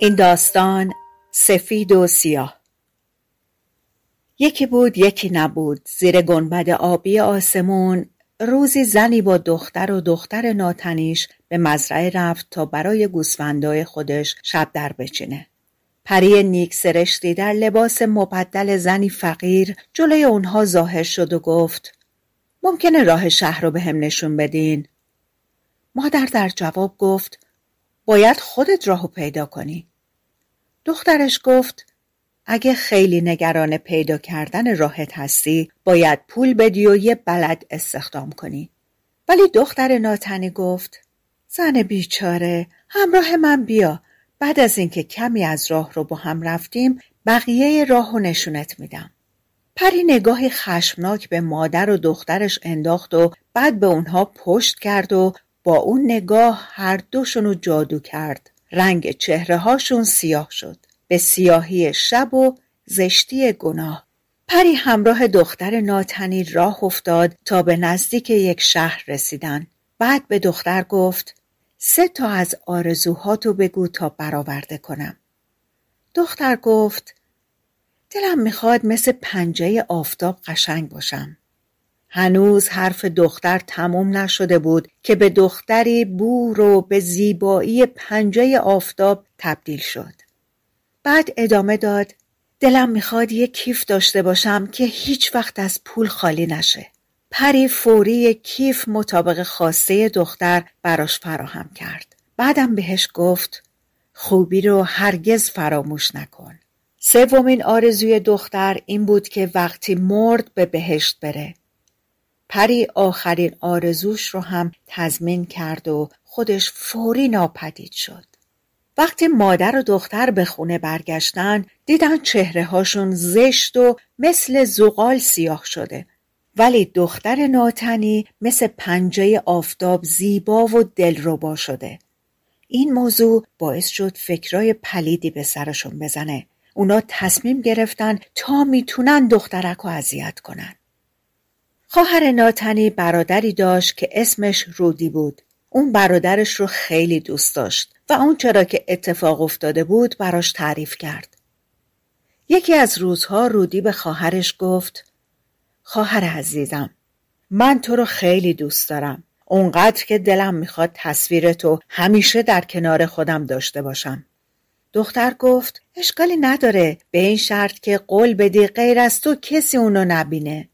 این داستان سفید و سیاه یکی بود یکی نبود زیر گنبد آبی آسمون روزی زنی با دختر و دختر ناتنیش به مزرعه رفت تا برای گوسفندای خودش شب در بچینه. پری نیک سرشتی در لباس مبدل زنی فقیر جلوی اونها ظاهر شد و گفت ممکنه راه شهر رو به هم نشون بدین؟ مادر در جواب گفت باید خودت راهو پیدا کنی. دخترش گفت اگه خیلی نگران پیدا کردن راهت هستی باید پول بدی و یه بلد استخدام کنی. ولی دختر ناتنی گفت زن بیچاره همراه من بیا بعد از اینکه کمی از راه رو با هم رفتیم بقیه راه و نشونت میدم. پری نگاهی خشمناک به مادر و دخترش انداخت و بعد به اونها پشت کرد و با اون نگاه هر دوشونو جادو کرد. رنگ چهره هاشون سیاه شد. به سیاهی شب و زشتی گناه. پری همراه دختر ناتنی راه افتاد تا به نزدیک یک شهر رسیدن. بعد به دختر گفت سه تا از آرزوهاتو بگو تا برآورده کنم. دختر گفت دلم می‌خواد مثل پنجه آفتاب قشنگ باشم. هنوز حرف دختر تموم نشده بود که به دختری بور و به زیبایی پنجه آفتاب تبدیل شد. بعد ادامه داد دلم می‌خواد یه کیف داشته باشم که هیچ وقت از پول خالی نشه. پری فوری کیف مطابق خواسته دختر براش فراهم کرد. بعدم بهش گفت خوبی رو هرگز فراموش نکن. سومین آرزوی دختر این بود که وقتی مرد به بهشت بره. پری آخرین آرزوش رو هم تضمین کرد و خودش فوری ناپدید شد. وقتی مادر و دختر به خونه برگشتن دیدن چهره هاشون زشت و مثل زغال سیاه شده. ولی دختر ناتنی مثل پنجه آفتاب زیبا و دلربا شده. این موضوع باعث شد فکرای پلیدی به سرشون بزنه. اونا تصمیم گرفتن تا می‌تونن دخترک رو اذیت کنن. خواهر ناتنی برادری داشت که اسمش رودی بود اون برادرش رو خیلی دوست داشت و اون چرا که اتفاق افتاده بود براش تعریف کرد. یکی از روزها رودی به خواهرش گفت خواهر عزیزم من تو رو خیلی دوست دارم. اونقدر که دلم می‌خواد تصویر تو همیشه در کنار خودم داشته باشم. دختر گفت اشکالی نداره به این شرط که قول بدی غیر از تو کسی اونو نبینه.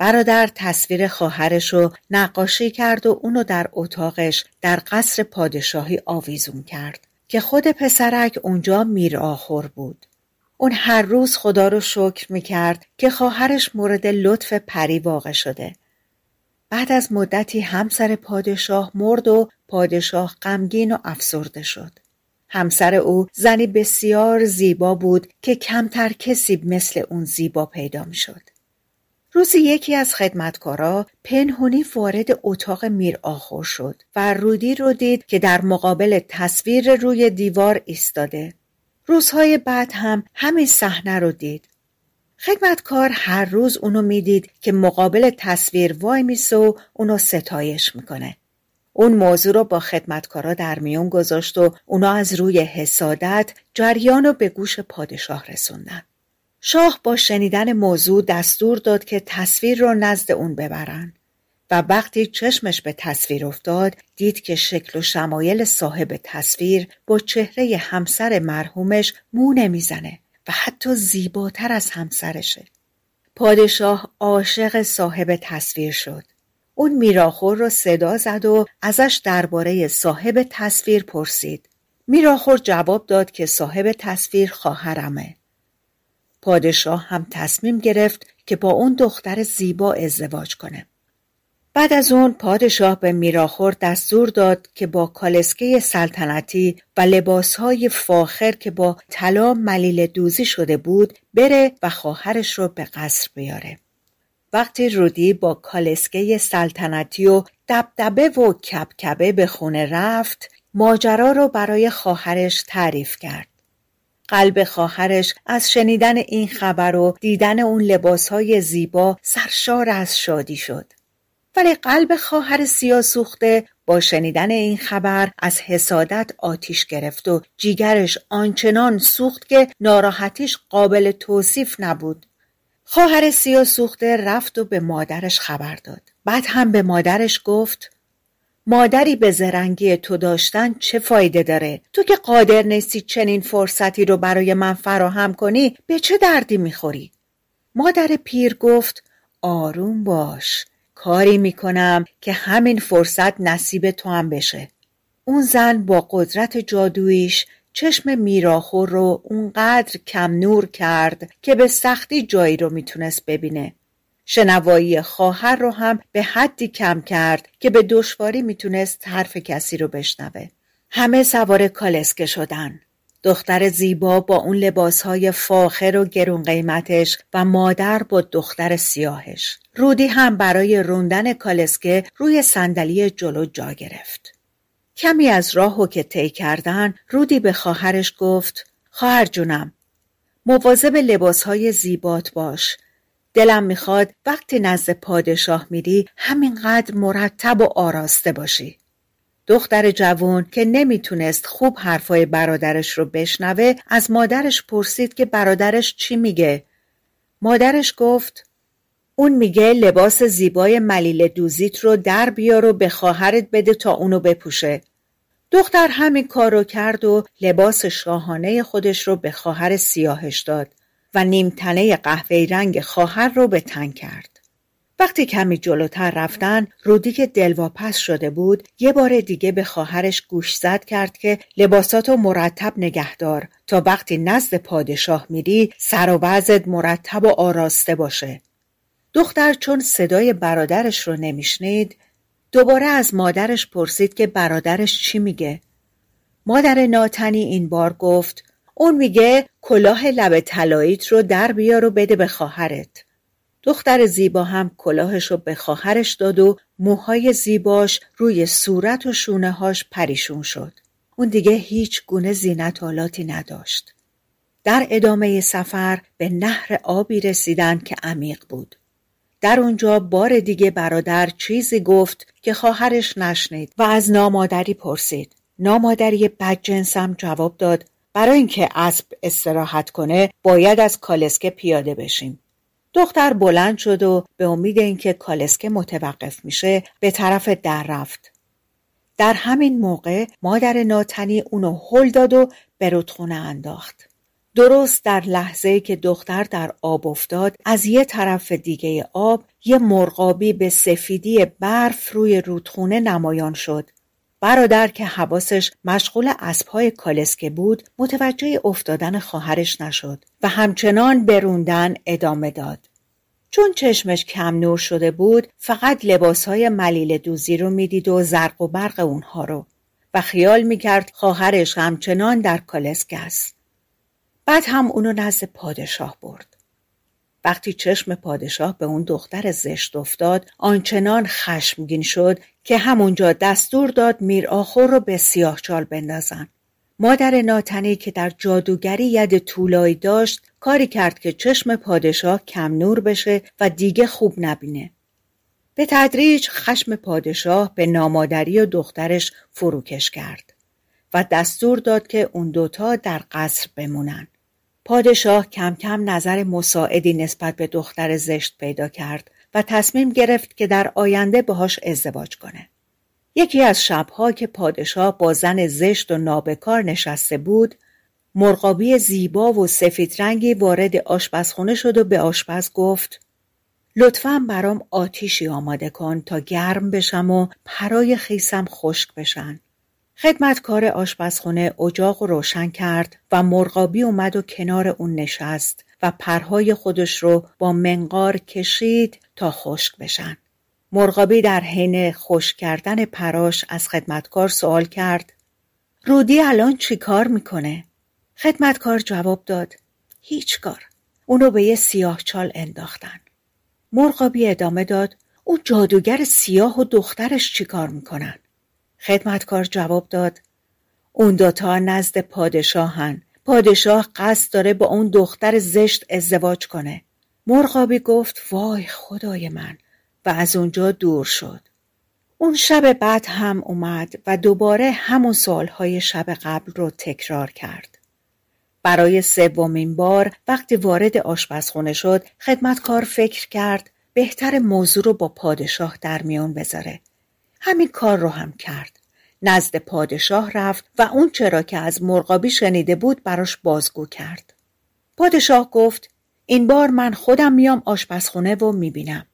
برادر تصویر خواهرش رو نقاشی کرد و اونو در اتاقش در قصر پادشاهی آویزون کرد که خود پسرک اونجا میر آخور بود. اون هر روز خدا رو شکر می‌کرد که خواهرش مورد لطف پری واقع شده. بعد از مدتی همسر پادشاه مرد و پادشاه غمگین و افسرده شد. همسر او زنی بسیار زیبا بود که کمتر کسی مثل اون زیبا پیدا می شد. روزی یکی از خدمتکارا پنهونی وارد اتاق میر آخور شد و رودی رو دید که در مقابل تصویر روی دیوار ایستاده. روزهای بعد هم همین صحنه رو دید. خدمتکار هر روز اونو می‌دید که مقابل تصویر وای میسه و اونو ستایش می‌کنه. اون موضوع رو با خدمتکارا در میون گذاشت و اونا از روی حسادت جریان رو به گوش پادشاه رسوندن. شاه با شنیدن موضوع دستور داد که تصویر را نزد اون ببرن و وقتی چشمش به تصویر افتاد دید که شکل و شمایل صاحب تصویر با چهره همسر مرحومش مو نمی‌زنه و حتی زیباتر از همسرشه. پادشاه عاشق صاحب تصویر شد. اون میراخور را صدا زد و ازش درباره صاحب تصویر پرسید. میراخور جواب داد که صاحب تصویر خواهرمه. پادشاه هم تصمیم گرفت که با اون دختر زیبا ازدواج کنه. بعد از اون پادشاه به میراخور دستور داد که با کالسکه سلطنتی و لباسهای فاخر که با طلا ملیل دوزی شده بود بره و خواهرش رو به قصر بیاره. وقتی رودی با کالسکه سلطنتی و دبدبه و کبکبه به خونه رفت ماجرا رو برای خواهرش تعریف کرد. قلب خواهرش از شنیدن این خبر و دیدن اون لباسهای زیبا سرشار از شادی شد. ولی قلب خواهر سیاه سوخته با شنیدن این خبر از حسادت آتیش گرفت و جیگرش آنچنان سوخت که ناراحتیش قابل توصیف نبود. خواهر سیاه سوخته رفت و به مادرش خبر داد. بعد هم به مادرش گفت مادری به زرنگی تو داشتن چه فایده داره؟ تو که قادر نیستی چنین فرصتی رو برای من فراهم کنی به چه دردی می‌خوری؟ مادر پیر گفت آروم باش کاری می‌کنم که همین فرصت نصیب تو هم بشه. اون زن با قدرت جادویش چشم میراخور رو اونقدر کم نور کرد که به سختی جایی رو می‌تونست ببینه. شنوایی خواهر رو هم به حدی کم کرد که به دشواری می‌تونست حرف کسی رو بشنوه. همه سوار کالسکه شدن. دختر زیبا با اون لباسهای فاخر و گرون قیمتش و مادر با دختر سیاهش. رودی هم برای روندن کالسکه روی صندلی جلو جا گرفت. کمی از راهو که طی کردن رودی به خواهرش گفت خواهر جونم مواظب لباسهای زیبات باش دلم می‌خواد وقتی نزد پادشاه میری همینقدر مرتب و آراسته باشی. دختر جوان که نمی‌تونست خوب حرفای برادرش رو بشنوه از مادرش پرسید که برادرش چی میگه. مادرش گفت اون میگه لباس زیبای ملیل دوزیت رو در بیار و به خواهرت بده تا اونو بپوشه. دختر همین کار رو کرد و لباس شاهانه خودش رو به خواهر سیاهش داد و نیمتنه قهوه‌ای رنگ خواهر رو به تن کرد. وقتی کمی جلوتر رفتن رودی که دلواپس شده بود یه بار دیگه به خواهرش گوش زد کرد که لباساتو مرتب نگهدار تا وقتی نزد پادشاه میری سر و وضعت مرتب و آراسته باشه. دختر چون صدای برادرش رو نمیشنید دوباره از مادرش پرسید که برادرش چی میگه. مادر ناتنی این بار گفت اون میگه کلاه لب طلاییت رو در بیار و بده به خواهرت. دختر زیبا هم کلاهش رو به خواهرش داد و موهای زیباش روی صورت و شونه هاش پریشون شد. اون دیگه هیچ گونه زینت آلاتی نداشت. در ادامه سفر به نهر آبی رسیدن که عمیق بود. در اونجا بار دیگه برادر چیزی گفت که خواهرش نشنید و از نامادری پرسید. نامادری بدجنسم جواب داد برای اینکه اسب استراحت کنه باید از کالسکه پیاده بشیم. دختر بلند شد و به امید اینکه کالسکه متوقف میشه به طرف در رفت. در همین موقع مادر ناتنی اونو هل داد و به رودخونه انداخت. درست در لحظه که دختر در آب افتاد از یه طرف دیگه آب یه مرغابی به سفیدی برف روی رودخونه نمایان شد برادر که حواسش مشغول اسبهای کالسکه بود متوجه افتادن خواهرش نشد و همچنان بروندن ادامه داد. چون چشمش کم نور شده بود فقط لباسهای ملیل دوزی رو می‌دید و زرق و برق اونها رو و خیال می‌کرد خواهرش همچنان در کالسکه است. بعد هم اونو نزد پادشاه برد. وقتی چشم پادشاه به اون دختر زشت افتاد آنچنان خشمگین شد که همونجا دستور داد میر آخور رو به سیاهچال بندازن. مادر ناتنی که در جادوگری ید طولایی داشت کاری کرد که چشم پادشاه کم نور بشه و دیگه خوب نبینه. به تدریج خشم پادشاه به نامادری و دخترش فروکش کرد و دستور داد که اون دوتا در قصر بمونن. پادشاه کم کم نظر مساعدی نسبت به دختر زشت پیدا کرد و تصمیم گرفت که در آینده باهاش ازدواج کنه. یکی از شبها که پادشاه با زن زشت و نابکار نشسته بود، مرغابی زیبا و سفید رنگی وارد آشپزخونه شد و به آشپز گفت لطفا برام آتیشی آماده کن تا گرم بشم و پرای خیسم خشک بشن. خدمتکار آشپزخونه اجاق روشن کرد و مرغابی اومد و کنار اون نشست و پرهای خودش رو با منقار کشید تا خشک بشن. مرغابی در حین خوش کردن پراش از خدمتکار سوال کرد رودی الان چی کار می‌کنه؟ خدمتکار جواب داد هیچ کار اونو به یه سیاه چال انداختن مرغابی ادامه داد او جادوگر سیاه و دخترش چی کار می‌کنن؟ خدمتکار جواب داد. اون دوتا نزد پادشاهن. پادشاه قصد داره با اون دختر زشت ازدواج کنه. مرغابی گفت وای خدای من. و از اونجا دور شد. اون شب بعد هم اومد و دوباره همون سالهای شب قبل رو تکرار کرد. برای سومین بار وقتی وارد آشپزخونه شد خدمتکار فکر کرد بهتر موضوع رو با پادشاه در میون بذاره. همین کار رو هم کرد. نزد پادشاه رفت و اون چرا که از مرغابی شنیده بود براش بازگو کرد. پادشاه گفت این بار من خودم میام آشپزخونه و می‌بینم.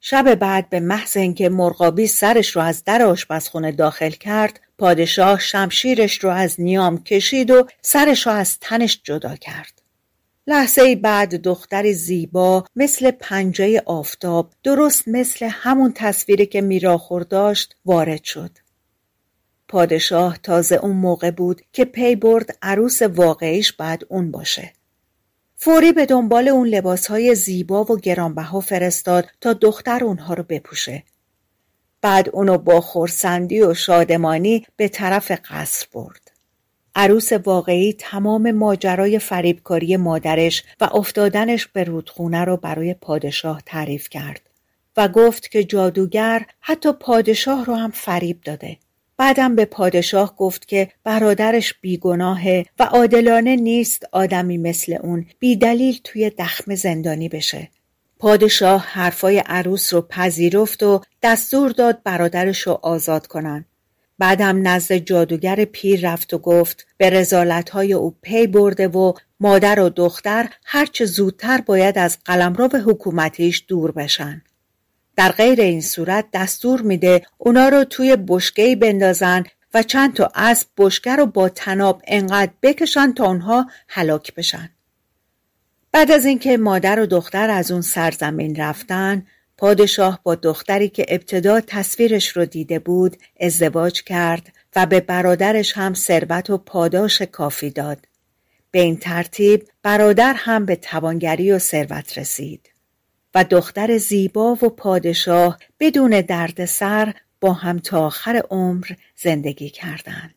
شب بعد به محض اینکه مرغابی سرش رو از در آشپزخونه داخل کرد پادشاه شمشیرش رو از نیام کشید و سرش رو از تنش جدا کرد. لحظه بعد دختری زیبا مثل پنجه آفتاب درست مثل همون تصویری که میراخور داشت وارد شد پادشاه تازه اون موقع بود که پی برد عروس واقعیش بعد اون باشه فوری به دنبال اون لباسهای زیبا و گرانبها فرستاد تا دختر اونها رو بپوشه. بعد اونو با خورسندی و شادمانی به طرف قصر برد. عروس واقعی تمام ماجرای فریبکاری مادرش و افتادنش به رودخونه رو برای پادشاه تعریف کرد و گفت که جادوگر حتی پادشاه رو هم فریب داده بعدم به پادشاه گفت که برادرش بیگناهه و عادلانه نیست آدمی مثل اون بیدلیل توی دخم زندانی بشه. پادشاه حرفای عروس رو پذیرفت و دستور داد برادرش رو آزاد کنن. بعدم نزد جادوگر پیر رفت و گفت به رزالتهای او پی برده و مادر و دختر هرچه زودتر باید از قلمرو حکومتیش دور بشن. در غیر این صورت دستور میده اونا رو توی بشکهی بندازن و چند تا اسب بشکه رو با تناب انقدر بکشن تا اونها هلاک بشن. بعد از اینکه مادر و دختر از اون سرزمین رفتن پادشاه با دختری که ابتدا تصویرش رو دیده بود ازدواج کرد و به برادرش هم ثروت و پاداش کافی داد. به این ترتیب برادر هم به توانگری و ثروت رسید. و دختر زیبا و پادشاه بدون دردسر با هم تا آخر عمر زندگی کردند.